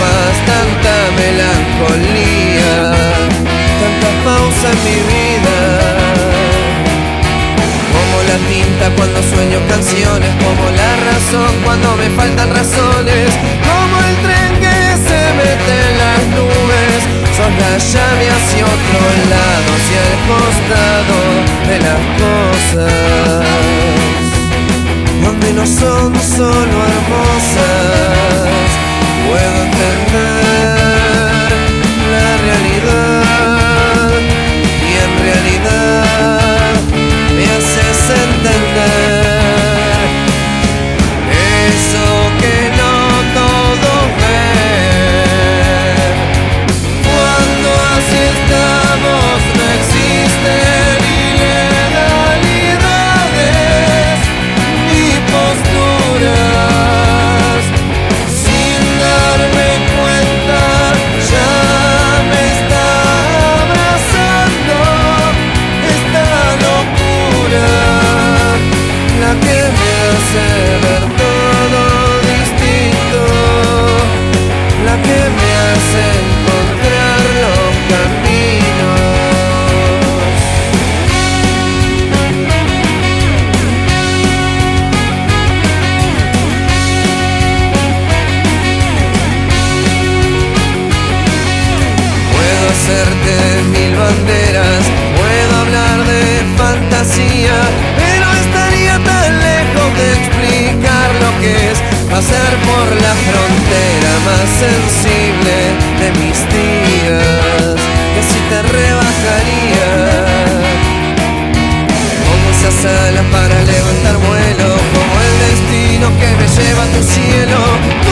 paz, tanta melancolía, tanta pausa en mi vida. Como la tinta cuando sueño canciones, como la razón cuando me faltan razones, como el tren que se mete en las nubes, son la llave hacia otro lado, hacia el costado de las cosas, donde no son solo hermosas. Hacerte mil banderas, puedo hablar de fantasía, pero estaría tan lejos de explicar lo que es pasar por la frontera más sensible de mis días, que si te rebajaría. Como esas alas para levantar vuelo, como el destino que me lleva a tu cielo,